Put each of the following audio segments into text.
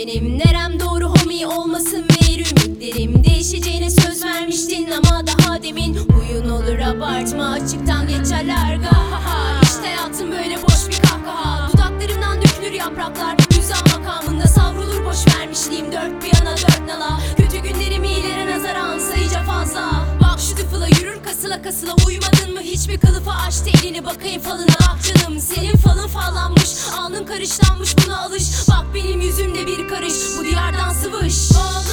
Benim. Nerem doğru homi olmasın meğer ümitlerim. Değişeceğine söz vermiştin ama daha demin. Huyun olur abartma açıktan geçerler gahaha İşte hayatım böyle boş bir kahkaha. Dudaklarımdan dökülür yapraklar. Müzam makamında savrulur boş vermişliğim. Dört bir yana dört nala. Kötü günlerim iyilere nazaran sayıca fazla. Bak şu tıfıla yürür kasıla kasıla uyumadı hiçbir kılıfa açtı elini bakayım falına. Ah canım senin falın fallanmış Alnın karışlanmış buna alış. Bak benim yüzümde bir karış Bu diyardan sıvış. Bağlı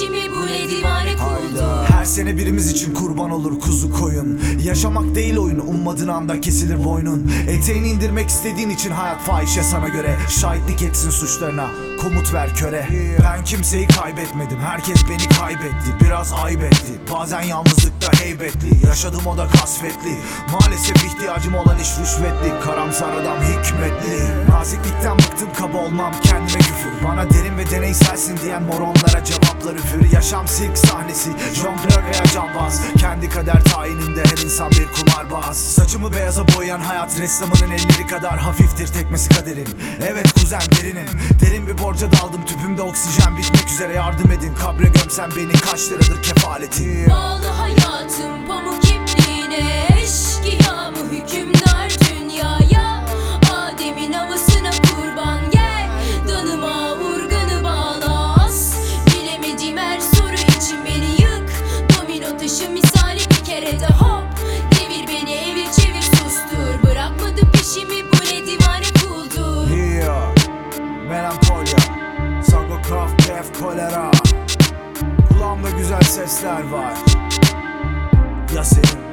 Peşimi bu ne divane kuldu Her sene birimiz için kurban olur kuzu koyun. Yaşamak değil oyun ummadığın anda kesilir boynun. Eteğini indirmek istediğin için hayat fahişe sana göre. Şahitlik etsin suçlarına komut ver köre. Ben kimseyi kaybetmedim herkes beni kaybetti. Biraz ayıp etti bazen yalnızlıkta heybetli. Yaşadım o da kasvetli. Maalesef ihtiyacım olan iş rüşvetli. Karamsar adam hikmetli. Naziklikten bıktım kaba olmam kendime küfür. Bana derin ve deneyselsin diyen moronlara cevaplar üfür. Yaşam sirk sahnesi jonglör veya cambaz. Kendi kader tayininde her insan bir kumarbaz. Saçımı beyaza boyayan hayat ressamının elleri kadar hafiftir tekmesi kaderin. Evet kuzen derinin Derin bir borca daldım tüpümde oksijen bitmek üzere. Yardım edin Kabre gömsen beni kaç liradır kefaleti Bağlı hayatım pamuk ipliğine Eşkıya mı hükümdar Kolera Kulağımda güzel sesler var. Ya senin